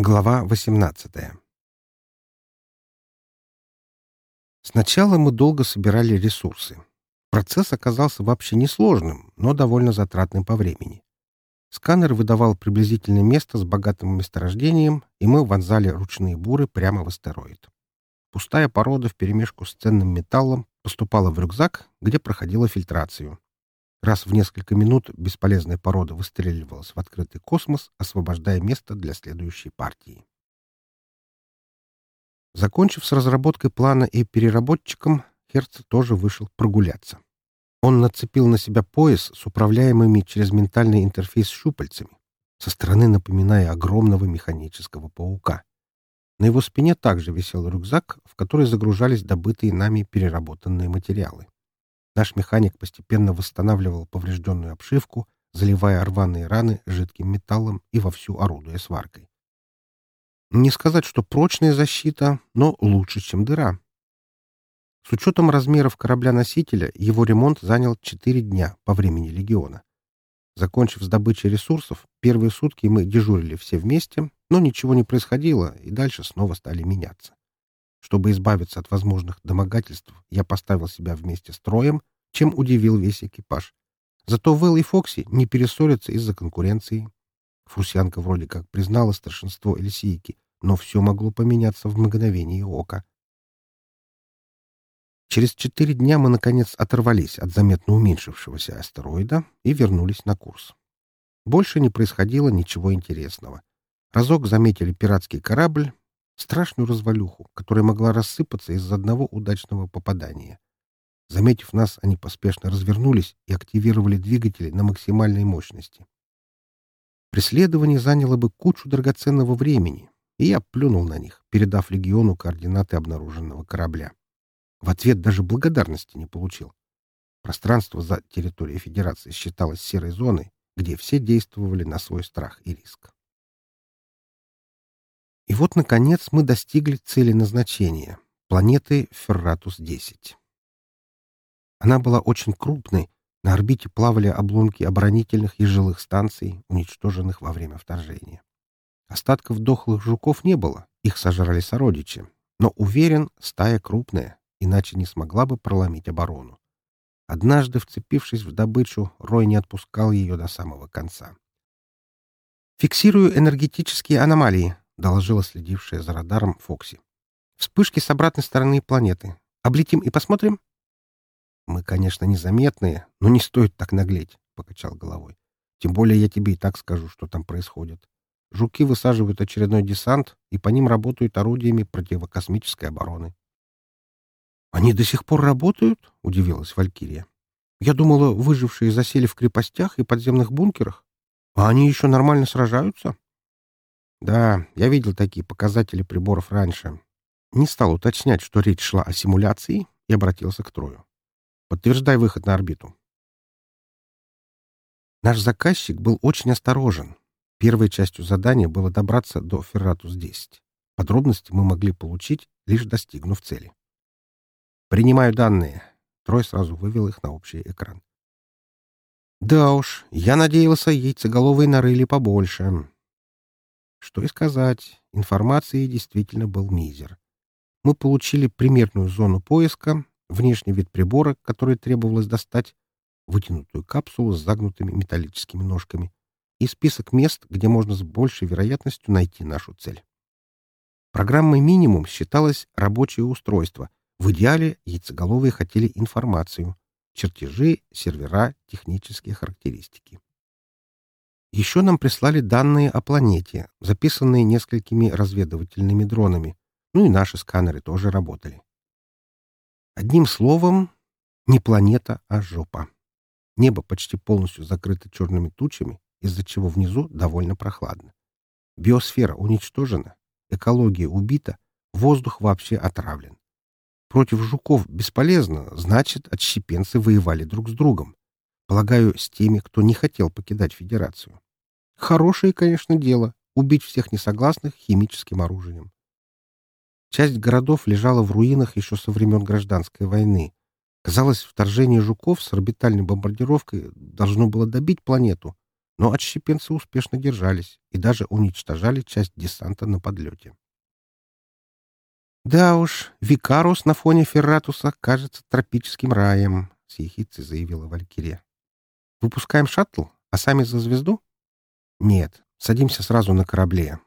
Глава 18 Сначала мы долго собирали ресурсы. Процесс оказался вообще несложным, но довольно затратным по времени. Сканер выдавал приблизительное место с богатым месторождением, и мы вонзали ручные буры прямо в астероид. Пустая порода вперемешку с ценным металлом поступала в рюкзак, где проходила фильтрацию. Раз в несколько минут бесполезная порода выстреливалась в открытый космос, освобождая место для следующей партии. Закончив с разработкой плана и переработчиком, Херц тоже вышел прогуляться. Он нацепил на себя пояс с управляемыми через ментальный интерфейс щупальцами, со стороны напоминая огромного механического паука. На его спине также висел рюкзак, в который загружались добытые нами переработанные материалы. Наш механик постепенно восстанавливал поврежденную обшивку, заливая рваные раны жидким металлом и вовсю орудуя сваркой. Не сказать, что прочная защита, но лучше, чем дыра. С учетом размеров корабля-носителя его ремонт занял 4 дня по времени легиона. Закончив с добычей ресурсов, первые сутки мы дежурили все вместе, но ничего не происходило, и дальше снова стали меняться. Чтобы избавиться от возможных домогательств, я поставил себя вместе с Троем, чем удивил весь экипаж. Зато Вэл и Фокси не перессорятся из-за конкуренции. Фрусянка вроде как признала старшинство Эльсийки, но все могло поменяться в мгновение ока. Через четыре дня мы, наконец, оторвались от заметно уменьшившегося астероида и вернулись на курс. Больше не происходило ничего интересного. Разок заметили пиратский корабль, страшную развалюху, которая могла рассыпаться из-за одного удачного попадания. Заметив нас, они поспешно развернулись и активировали двигатели на максимальной мощности. Преследование заняло бы кучу драгоценного времени, и я плюнул на них, передав легиону координаты обнаруженного корабля. В ответ даже благодарности не получил. Пространство за территорией Федерации считалось серой зоной, где все действовали на свой страх и риск. И вот, наконец, мы достигли цели назначения — планеты Ферратус-10. Она была очень крупной, на орбите плавали обломки оборонительных и жилых станций, уничтоженных во время вторжения. Остатков дохлых жуков не было, их сожрали сородичи, но, уверен, стая крупная, иначе не смогла бы проломить оборону. Однажды, вцепившись в добычу, Рой не отпускал ее до самого конца. «Фиксирую энергетические аномалии», — доложила следившая за радаром Фокси. «Вспышки с обратной стороны планеты. Облетим и посмотрим?» «Мы, конечно, незаметные, но не стоит так наглеть», — покачал головой. «Тем более я тебе и так скажу, что там происходит. Жуки высаживают очередной десант, и по ним работают орудиями противокосмической обороны». «Они до сих пор работают?» — удивилась Валькирия. «Я думала, выжившие засели в крепостях и подземных бункерах. А они еще нормально сражаются?» Да, я видел такие показатели приборов раньше. Не стал уточнять, что речь шла о симуляции, и обратился к Трою. Подтверждай выход на орбиту. Наш заказчик был очень осторожен. Первой частью задания было добраться до Ферратус-10. Подробности мы могли получить, лишь достигнув цели. «Принимаю данные». Трой сразу вывел их на общий экран. «Да уж, я надеялся, яйцеголовые нарыли побольше. Что и сказать, информации действительно был мизер. Мы получили примерную зону поиска, внешний вид прибора, который требовалось достать, вытянутую капсулу с загнутыми металлическими ножками и список мест, где можно с большей вероятностью найти нашу цель. Программой минимум считалось рабочее устройство. В идеале яйцеголовые хотели информацию, чертежи, сервера, технические характеристики. Еще нам прислали данные о планете, записанные несколькими разведывательными дронами. Ну и наши сканеры тоже работали. Одним словом, не планета, а жопа. Небо почти полностью закрыто черными тучами, из-за чего внизу довольно прохладно. Биосфера уничтожена, экология убита, воздух вообще отравлен. Против жуков бесполезно, значит, отщепенцы воевали друг с другом. Полагаю, с теми, кто не хотел покидать Федерацию. Хорошее, конечно, дело — убить всех несогласных химическим оружием. Часть городов лежала в руинах еще со времен Гражданской войны. Казалось, вторжение жуков с орбитальной бомбардировкой должно было добить планету, но отщепенцы успешно держались и даже уничтожали часть десанта на подлете. «Да уж, Викарус на фоне Ферратуса кажется тропическим раем», — с ехицей заявила Валькирия. «Выпускаем шаттл, а сами за звезду?» «Нет, садимся сразу на корабле.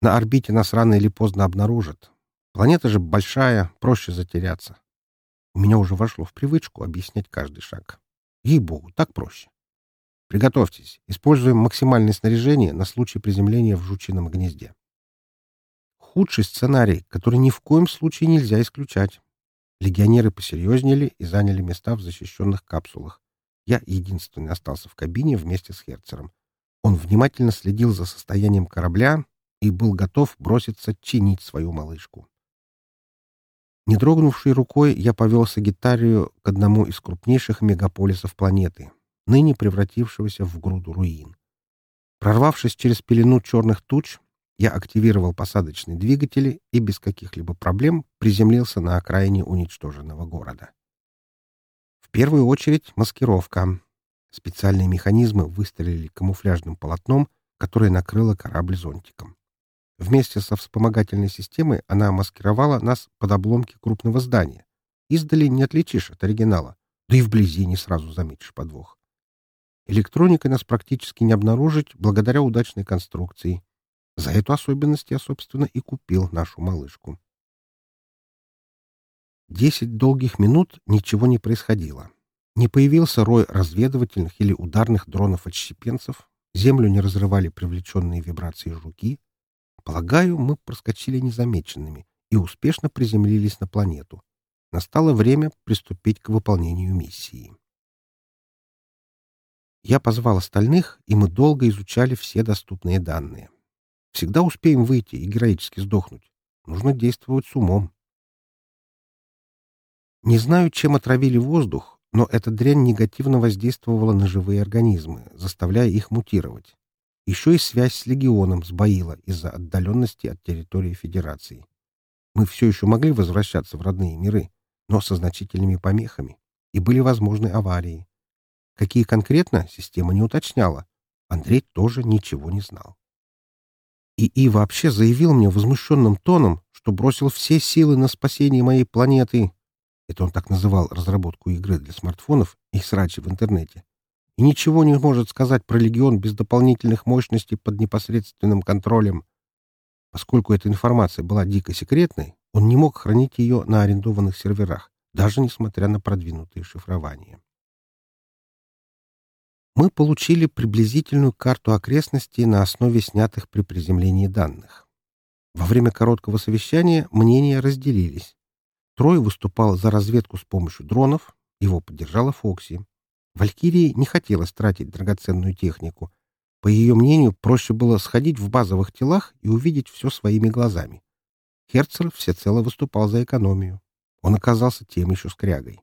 На орбите нас рано или поздно обнаружат. Планета же большая, проще затеряться. У меня уже вошло в привычку объяснять каждый шаг. Ей-богу, так проще. Приготовьтесь. Используем максимальное снаряжение на случай приземления в жучином гнезде. Худший сценарий, который ни в коем случае нельзя исключать. Легионеры посерьезнели и заняли места в защищенных капсулах. Я единственный остался в кабине вместе с Херцером. Он внимательно следил за состоянием корабля и был готов броситься чинить свою малышку. Не дрогнувшей рукой я повел Сагитарию к одному из крупнейших мегаполисов планеты, ныне превратившегося в груду руин. Прорвавшись через пелену черных туч, я активировал посадочные двигатели и без каких-либо проблем приземлился на окраине уничтоженного города. В первую очередь маскировка. Специальные механизмы выстрелили камуфляжным полотном, которое накрыло корабль зонтиком. Вместе со вспомогательной системой она маскировала нас под обломки крупного здания. Издали не отличишь от оригинала, да и вблизи не сразу заметишь подвох. Электроникой нас практически не обнаружить благодаря удачной конструкции. За эту особенность я, собственно, и купил нашу малышку. Десять долгих минут ничего не происходило. Не появился рой разведывательных или ударных дронов-отщепенцев, землю не разрывали привлеченные вибрации жуки, Полагаю, мы проскочили незамеченными и успешно приземлились на планету. Настало время приступить к выполнению миссии. Я позвал остальных, и мы долго изучали все доступные данные. Всегда успеем выйти и героически сдохнуть. Нужно действовать с умом. Не знаю, чем отравили воздух, но эта дрянь негативно воздействовала на живые организмы, заставляя их мутировать. Еще и связь с легионом сбоила из-за отдаленности от территории Федерации. Мы все еще могли возвращаться в родные миры, но со значительными помехами, и были возможны аварии. Какие конкретно, система не уточняла. Андрей тоже ничего не знал. И И вообще заявил мне возмущенным тоном, что бросил все силы на спасение моей планеты. Это он так называл разработку игры для смартфонов и срачи в интернете и ничего не может сказать про легион без дополнительных мощностей под непосредственным контролем. Поскольку эта информация была дико секретной, он не мог хранить ее на арендованных серверах, даже несмотря на продвинутые шифрования. Мы получили приблизительную карту окрестностей на основе снятых при приземлении данных. Во время короткого совещания мнения разделились. Трой выступал за разведку с помощью дронов, его поддержала Фокси. Валькирии не хотелось тратить драгоценную технику. По ее мнению, проще было сходить в базовых телах и увидеть все своими глазами. Херцер всецело выступал за экономию. Он оказался тем еще скрягой.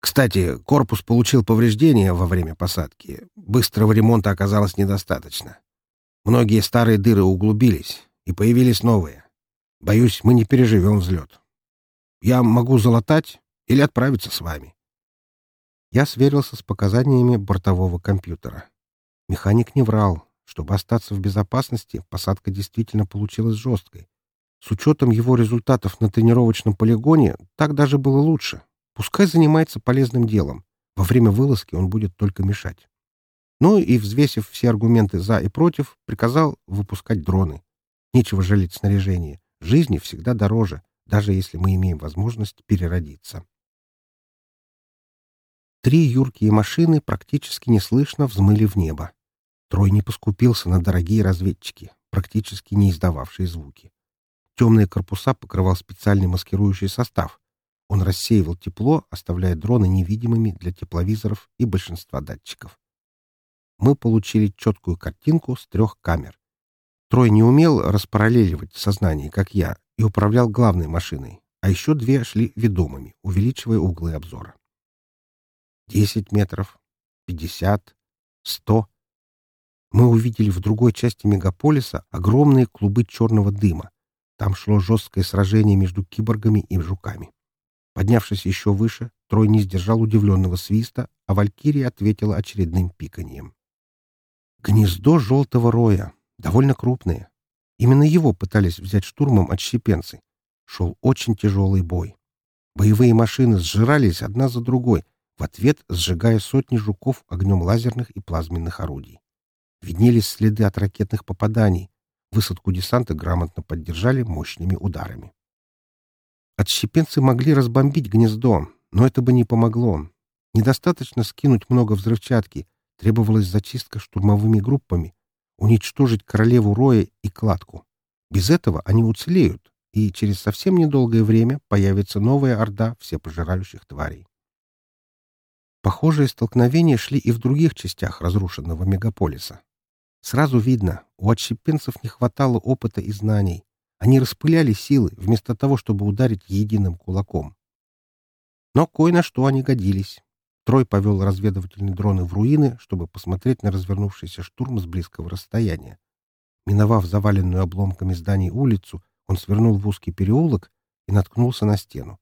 Кстати, корпус получил повреждения во время посадки. Быстрого ремонта оказалось недостаточно. Многие старые дыры углубились, и появились новые. Боюсь, мы не переживем взлет. Я могу залатать или отправиться с вами. Я сверился с показаниями бортового компьютера. Механик не врал. Чтобы остаться в безопасности, посадка действительно получилась жесткой. С учетом его результатов на тренировочном полигоне, так даже было лучше. Пускай занимается полезным делом. Во время вылазки он будет только мешать. Ну и, взвесив все аргументы «за» и «против», приказал выпускать дроны. Нечего жалеть снаряжение. Жизни всегда дороже, даже если мы имеем возможность переродиться. Три юркие машины практически неслышно взмыли в небо. Трой не поскупился на дорогие разведчики, практически не издававшие звуки. Темные корпуса покрывал специальный маскирующий состав. Он рассеивал тепло, оставляя дроны невидимыми для тепловизоров и большинства датчиков. Мы получили четкую картинку с трех камер. Трой не умел распараллеливать сознание, как я, и управлял главной машиной, а еще две шли ведомыми, увеличивая углы обзора. Десять метров, пятьдесят, сто. Мы увидели в другой части мегаполиса огромные клубы черного дыма. Там шло жесткое сражение между киборгами и жуками. Поднявшись еще выше, Трой не сдержал удивленного свиста, а Валькирия ответила очередным пиканьем. Гнездо желтого роя, довольно крупное. Именно его пытались взять штурмом отщепенцы. Шел очень тяжелый бой. Боевые машины сжирались одна за другой, в ответ сжигая сотни жуков огнем лазерных и плазменных орудий. Виднелись следы от ракетных попаданий. Высадку десанта грамотно поддержали мощными ударами. Отщепенцы могли разбомбить гнездо, но это бы не помогло. Недостаточно скинуть много взрывчатки, требовалась зачистка штурмовыми группами, уничтожить королеву Роя и кладку. Без этого они уцелеют, и через совсем недолгое время появится новая орда всепожирающих тварей. Похожие столкновения шли и в других частях разрушенного мегаполиса. Сразу видно, у отщепенцев не хватало опыта и знаний. Они распыляли силы, вместо того, чтобы ударить единым кулаком. Но кое на что они годились. Трой повел разведывательные дроны в руины, чтобы посмотреть на развернувшийся штурм с близкого расстояния. Миновав заваленную обломками зданий улицу, он свернул в узкий переулок и наткнулся на стену.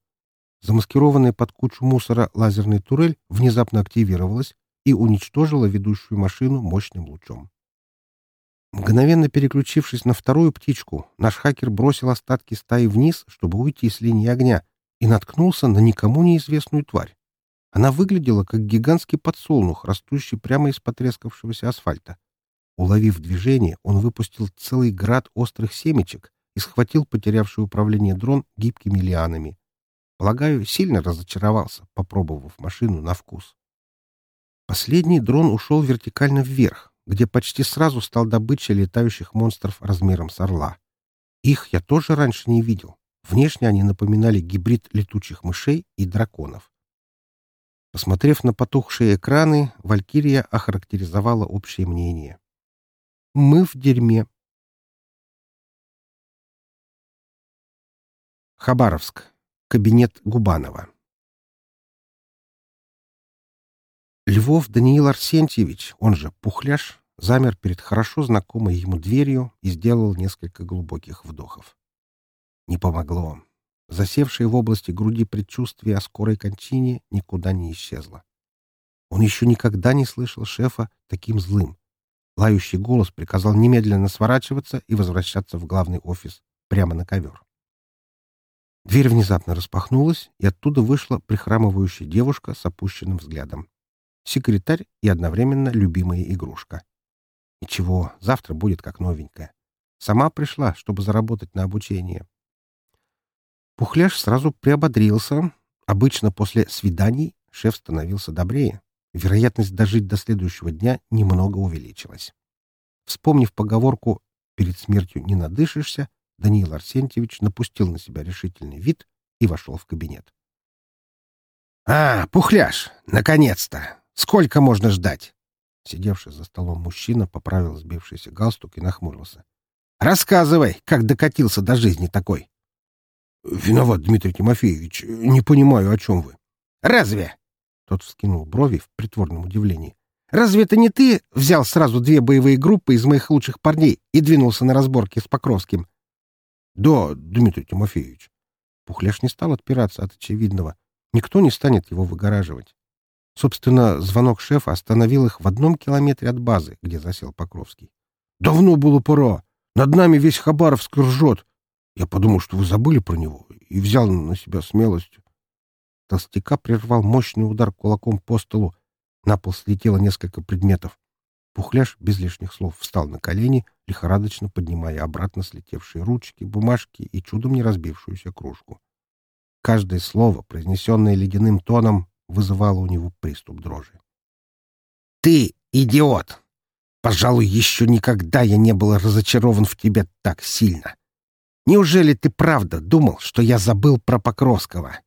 Замаскированная под кучу мусора лазерная турель внезапно активировалась и уничтожила ведущую машину мощным лучом. Мгновенно переключившись на вторую птичку, наш хакер бросил остатки стаи вниз, чтобы уйти с линии огня, и наткнулся на никому неизвестную тварь. Она выглядела как гигантский подсолнух, растущий прямо из потрескавшегося асфальта. Уловив движение, он выпустил целый град острых семечек и схватил потерявший управление дрон гибкими лианами. Полагаю, сильно разочаровался, попробовав машину на вкус. Последний дрон ушел вертикально вверх, где почти сразу стал добычей летающих монстров размером с орла. Их я тоже раньше не видел. Внешне они напоминали гибрид летучих мышей и драконов. Посмотрев на потухшие экраны, Валькирия охарактеризовала общее мнение. «Мы в дерьме». Хабаровск. Кабинет Губанова. Львов Даниил Арсентьевич, он же Пухляш, замер перед хорошо знакомой ему дверью и сделал несколько глубоких вдохов. Не помогло. Засевшее в области груди предчувствие о скорой кончине никуда не исчезло. Он еще никогда не слышал шефа таким злым. Лающий голос приказал немедленно сворачиваться и возвращаться в главный офис, прямо на ковер. Дверь внезапно распахнулась, и оттуда вышла прихрамывающая девушка с опущенным взглядом секретарь и одновременно любимая игрушка. Ничего, завтра будет как новенькая. Сама пришла, чтобы заработать на обучение. Пухляш сразу приободрился. Обычно после свиданий шеф становился добрее. Вероятность дожить до следующего дня немного увеличилась. Вспомнив поговорку «перед смертью не надышишься», Даниил Арсентьевич напустил на себя решительный вид и вошел в кабинет. «А, Пухляш, наконец-то! Сколько можно ждать?» Сидевший за столом мужчина поправил сбившийся галстук и нахмурился. «Рассказывай, как докатился до жизни такой!» «Виноват, Дмитрий Тимофеевич. Не понимаю, о чем вы». «Разве?» Тот вскинул брови в притворном удивлении. «Разве это не ты взял сразу две боевые группы из моих лучших парней и двинулся на разборки с Покровским?» «Да, Дмитрий Тимофеевич». Пухляш не стал отпираться от очевидного. Никто не станет его выгораживать. Собственно, звонок шефа остановил их в одном километре от базы, где засел Покровский. «Давно было пора. Над нами весь Хабаровск ржет. Я подумал, что вы забыли про него, и взял на себя смелость». Толстяка прервал мощный удар кулаком по столу. На пол слетело несколько предметов. Пухляш без лишних слов встал на колени, лихорадочно поднимая обратно слетевшие ручки, бумажки и чудом не разбившуюся кружку. Каждое слово, произнесенное ледяным тоном, вызывало у него приступ дрожи. «Ты идиот! Пожалуй, еще никогда я не был разочарован в тебе так сильно. Неужели ты правда думал, что я забыл про Покровского?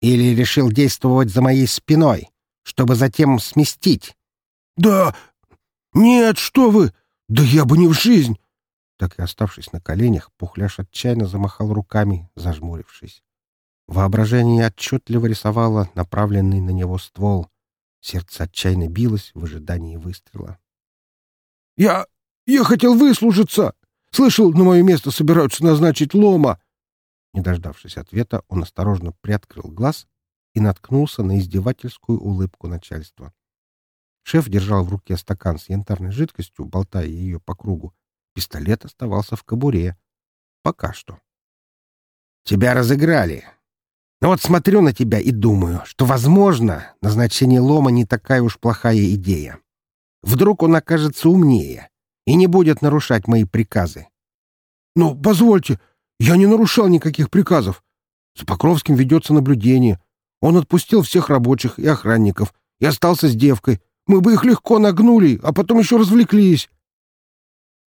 Или решил действовать за моей спиной, чтобы затем сместить?» «Да! Нет, что вы! Да я бы не в жизнь!» Так и оставшись на коленях, Пухляш отчаянно замахал руками, зажмурившись. Воображение отчетливо рисовало направленный на него ствол. Сердце отчаянно билось в ожидании выстрела. «Я... я хотел выслужиться! Слышал, на мое место собираются назначить лома!» Не дождавшись ответа, он осторожно приоткрыл глаз и наткнулся на издевательскую улыбку начальства. Шеф держал в руке стакан с янтарной жидкостью, болтая ее по кругу. Пистолет оставался в кобуре. Пока что. «Тебя разыграли. Но вот смотрю на тебя и думаю, что, возможно, назначение лома не такая уж плохая идея. Вдруг он окажется умнее и не будет нарушать мои приказы. «Но позвольте, я не нарушал никаких приказов. За Покровским ведется наблюдение. Он отпустил всех рабочих и охранников и остался с девкой. Мы бы их легко нагнули, а потом еще развлеклись».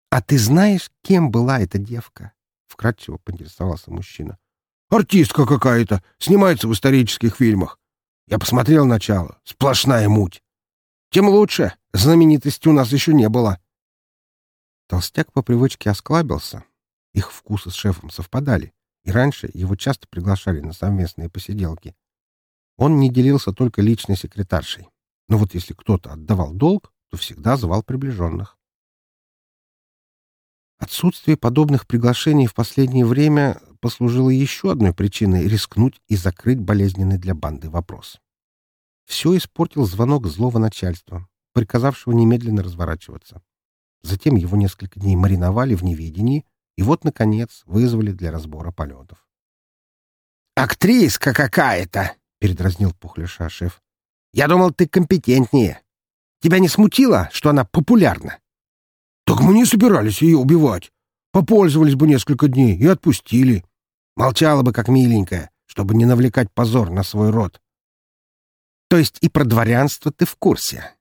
«А ты знаешь, кем была эта девка?» — вкратчиво поинтересовался мужчина. «Артистка какая-то, снимается в исторических фильмах. Я посмотрел начало. Сплошная муть. Тем лучше. Знаменитости у нас еще не было». Толстяк по привычке осклабился, их вкусы с шефом совпадали, и раньше его часто приглашали на совместные посиделки. Он не делился только личной секретаршей. Но вот если кто-то отдавал долг, то всегда звал приближенных. Отсутствие подобных приглашений в последнее время послужило еще одной причиной рискнуть и закрыть болезненный для банды вопрос. Все испортил звонок злого начальства, приказавшего немедленно разворачиваться. Затем его несколько дней мариновали в неведении, и вот, наконец, вызвали для разбора полетов. «Актриска какая-то!» — передразнил Пухляша шеф. «Я думал, ты компетентнее. Тебя не смутило, что она популярна?» «Так мы не собирались ее убивать. Попользовались бы несколько дней и отпустили. Молчала бы, как миленькая, чтобы не навлекать позор на свой род». «То есть и про дворянство ты в курсе?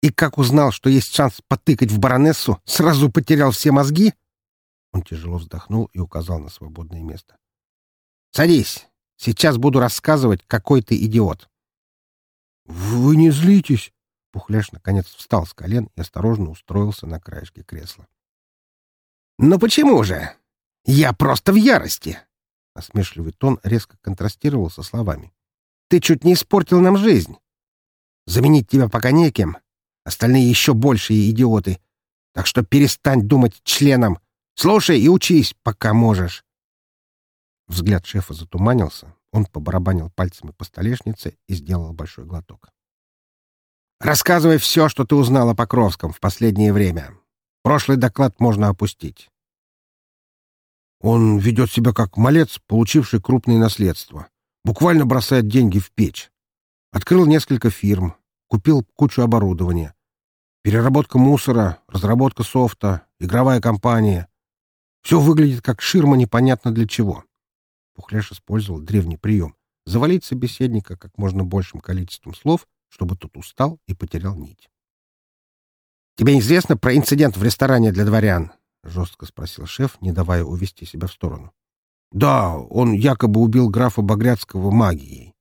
И как узнал, что есть шанс потыкать в баронессу, сразу потерял все мозги?» Он тяжело вздохнул и указал на свободное место. «Садись. Сейчас буду рассказывать, какой ты идиот». «Вы не злитесь?» Пухляш наконец встал с колен и осторожно устроился на краешке кресла. «Ну почему же? Я просто в ярости!» Осмешливый тон резко контрастировал со словами. «Ты чуть не испортил нам жизнь. Заменить тебя пока некем. Остальные еще большие идиоты. Так что перестань думать членом. Слушай и учись, пока можешь. Взгляд шефа затуманился. Он побарабанил пальцами по столешнице и сделал большой глоток. «Рассказывай все, что ты узнал о Покровском в последнее время. Прошлый доклад можно опустить». «Он ведет себя как малец, получивший крупное наследство. Буквально бросает деньги в печь. Открыл несколько фирм, купил кучу оборудования. Переработка мусора, разработка софта, игровая компания. Все выглядит как ширма непонятно для чего. Пухляш использовал древний прием — завалить собеседника как можно большим количеством слов, чтобы тот устал и потерял нить. «Тебе известно про инцидент в ресторане для дворян?» — жестко спросил шеф, не давая увести себя в сторону. «Да, он якобы убил графа Багряцкого магией.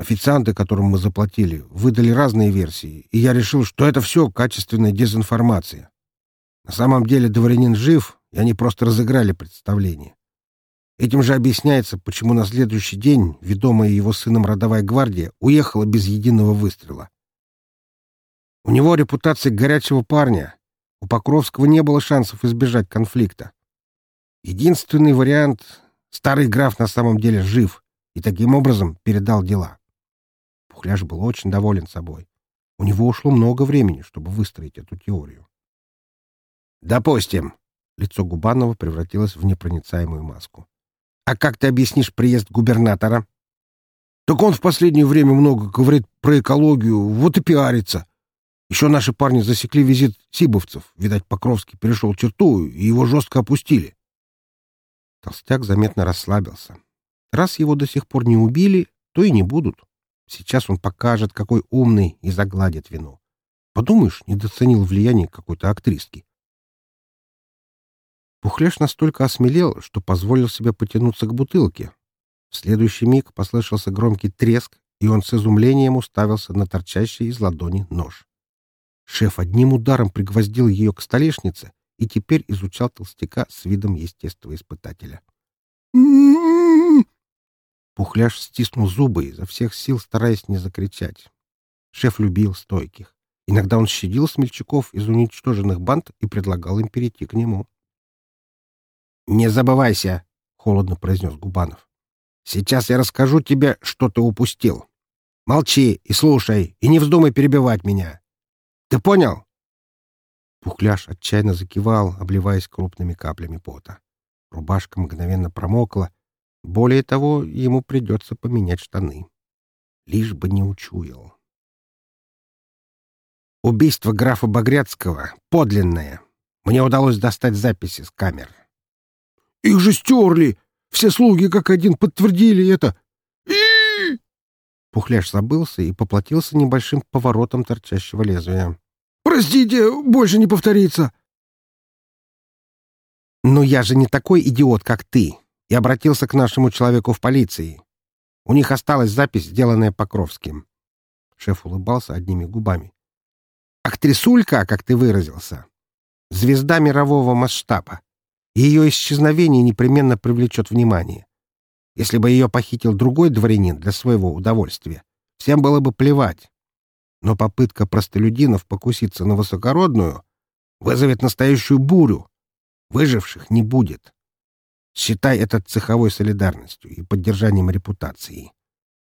Официанты, которым мы заплатили, выдали разные версии, и я решил, что это все качественная дезинформация. На самом деле дворянин жив, и они просто разыграли представление. Этим же объясняется, почему на следующий день ведомая его сыном родовая гвардия уехала без единого выстрела. У него репутация горячего парня. У Покровского не было шансов избежать конфликта. Единственный вариант — старый граф на самом деле жив и таким образом передал дела. Пухляш был очень доволен собой. У него ушло много времени, чтобы выстроить эту теорию. «Допустим», Лицо Губанова превратилось в непроницаемую маску. «А как ты объяснишь приезд губернатора?» «Так он в последнее время много говорит про экологию, вот и пиарится. Еще наши парни засекли визит сибовцев. Видать, Покровский перешел черту, и его жестко опустили». Толстяк заметно расслабился. Раз его до сих пор не убили, то и не будут. Сейчас он покажет, какой умный, и загладит вину. Подумаешь, недооценил влияние какой-то актриски. Пухляш настолько осмелел, что позволил себе потянуться к бутылке. В следующий миг послышался громкий треск, и он с изумлением уставился на торчащий из ладони нож. Шеф одним ударом пригвоздил ее к столешнице и теперь изучал толстяка с видом естествоиспытателя. Пухляш стиснул зубы, изо всех сил стараясь не закричать. Шеф любил стойких. Иногда он щадил смельчаков из уничтоженных банд и предлагал им перейти к нему. «Не забывайся», — холодно произнес Губанов. «Сейчас я расскажу тебе, что ты упустил. Молчи и слушай, и не вздумай перебивать меня. Ты понял?» Пухляш отчаянно закивал, обливаясь крупными каплями пота. Рубашка мгновенно промокла. Более того, ему придется поменять штаны. Лишь бы не учуял. Убийство графа Багряцкого — подлинное. Мне удалось достать записи с камер. «Их же стерли! Все слуги как один подтвердили это! и Пухляш забылся и поплатился небольшим поворотом торчащего лезвия. «Простите, больше не повторится!» «Но я же не такой идиот, как ты, и обратился к нашему человеку в полиции. У них осталась запись, сделанная Покровским». Шеф улыбался одними губами. Актрисулька, как ты выразился. Звезда мирового масштаба. Ее исчезновение непременно привлечет внимание. Если бы ее похитил другой дворянин для своего удовольствия, всем было бы плевать. Но попытка простолюдинов покуситься на высокородную вызовет настоящую бурю. Выживших не будет. Считай это цеховой солидарностью и поддержанием репутации.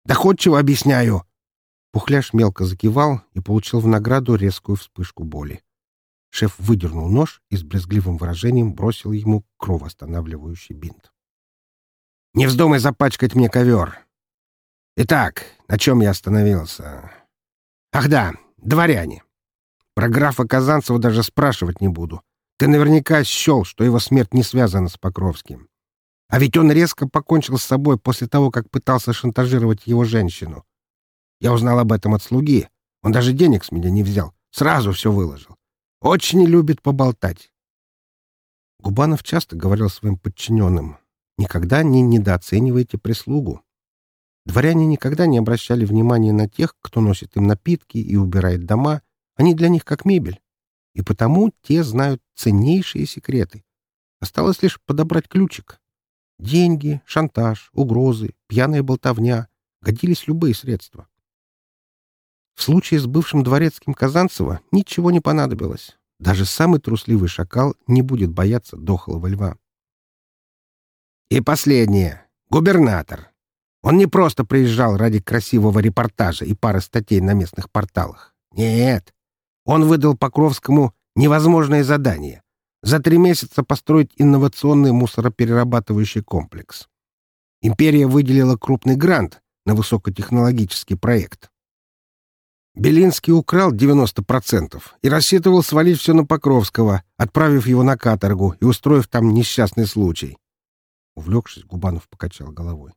Доходчиво объясняю. Пухляш мелко закивал и получил в награду резкую вспышку боли. Шеф выдернул нож и с брезгливым выражением бросил ему кровоостанавливающий бинт. «Не вздумай запачкать мне ковер!» «Итак, на чем я остановился?» «Ах да, дворяне!» Про графа Казанцева даже спрашивать не буду. Ты наверняка счел, что его смерть не связана с Покровским. А ведь он резко покончил с собой после того, как пытался шантажировать его женщину. Я узнал об этом от слуги. Он даже денег с меня не взял. Сразу все выложил. Очень любит поболтать. Губанов часто говорил своим подчиненным, «Никогда не недооценивайте прислугу». Дворяне никогда не обращали внимания на тех, кто носит им напитки и убирает дома. Они для них как мебель. И потому те знают ценнейшие секреты. Осталось лишь подобрать ключик. Деньги, шантаж, угрозы, пьяная болтовня — годились любые средства. В случае с бывшим дворецким Казанцева ничего не понадобилось. Даже самый трусливый шакал не будет бояться дохлого льва. И последнее. Губернатор. Он не просто приезжал ради красивого репортажа и пары статей на местных порталах. Нет. Он выдал Покровскому невозможное задание — за три месяца построить инновационный мусороперерабатывающий комплекс. Империя выделила крупный грант на высокотехнологический проект. Белинский украл 90% и рассчитывал свалить все на Покровского, отправив его на каторгу и устроив там несчастный случай. Увлекшись, Губанов покачал головой.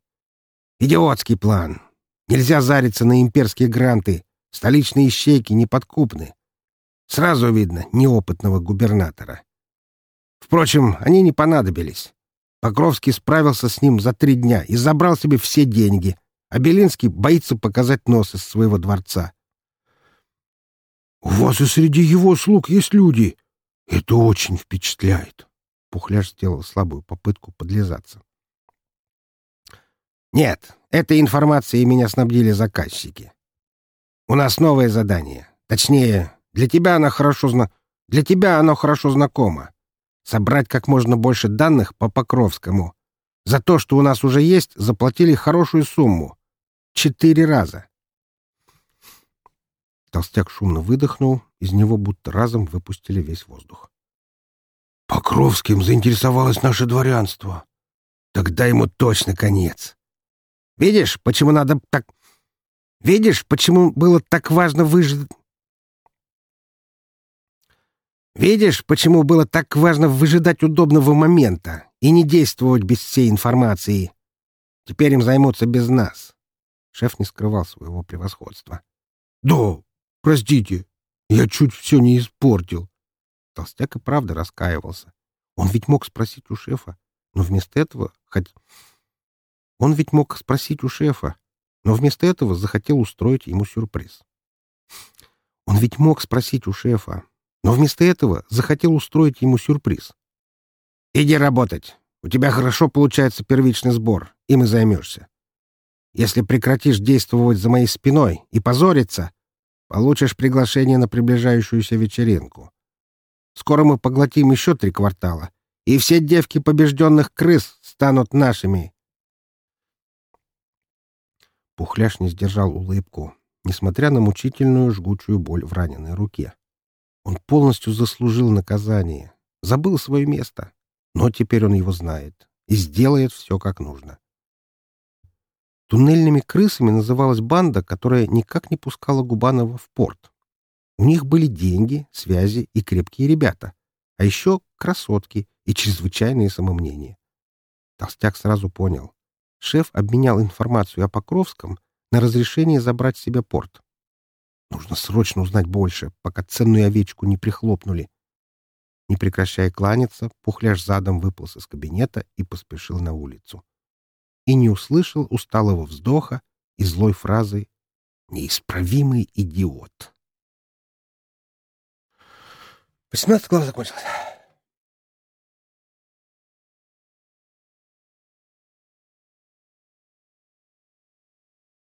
«Идиотский план! Нельзя зариться на имперские гранты. Столичные ищейки неподкупны. Сразу видно неопытного губернатора. Впрочем, они не понадобились. Покровский справился с ним за три дня и забрал себе все деньги, а Белинский боится показать нос из своего дворца. «У вас и среди его слуг есть люди. Это очень впечатляет». Пухляш сделал слабую попытку подлизаться. «Нет, этой информацией меня снабдили заказчики. У нас новое задание. Точнее, для тебя оно хорошо зна... Для тебя оно хорошо знакомо. Собрать как можно больше данных по Покровскому. За то, что у нас уже есть, заплатили хорошую сумму. Четыре раза. Толстяк шумно выдохнул, из него будто разом выпустили весь воздух. «Покровским заинтересовалось наше дворянство. Тогда ему точно конец. Видишь, почему надо так... Видишь, почему было так важно выжить... Видишь, почему было так важно выжидать удобного момента и не действовать без всей информации? Теперь им займутся без нас. Шеф не скрывал своего превосходства. — Да, Простите, я чуть все не испортил. Толстяк и правда раскаивался. Он ведь мог спросить у шефа, но вместо этого хоть... Он ведь мог спросить у шефа, но вместо этого захотел устроить ему сюрприз. Он ведь мог спросить у шефа, но вместо этого захотел устроить ему сюрприз. «Иди работать. У тебя хорошо получается первичный сбор, и займешься. Если прекратишь действовать за моей спиной и позориться, Получишь приглашение на приближающуюся вечеринку. Скоро мы поглотим еще три квартала, и все девки побежденных крыс станут нашими. Пухляш не сдержал улыбку, несмотря на мучительную жгучую боль в раненой руке. Он полностью заслужил наказание, забыл свое место, но теперь он его знает и сделает все как нужно. Туннельными крысами называлась банда, которая никак не пускала Губанова в порт. У них были деньги, связи и крепкие ребята, а еще красотки и чрезвычайное самомнение. Толстяк сразу понял. Шеф обменял информацию о Покровском на разрешение забрать себе порт. Нужно срочно узнать больше, пока ценную овечку не прихлопнули. Не прекращая кланяться, Пухляш задом выполз из кабинета и поспешил на улицу. И не услышал усталого вздоха и злой фразы «Неисправимый идиот». Восемнадцатый глава закончился.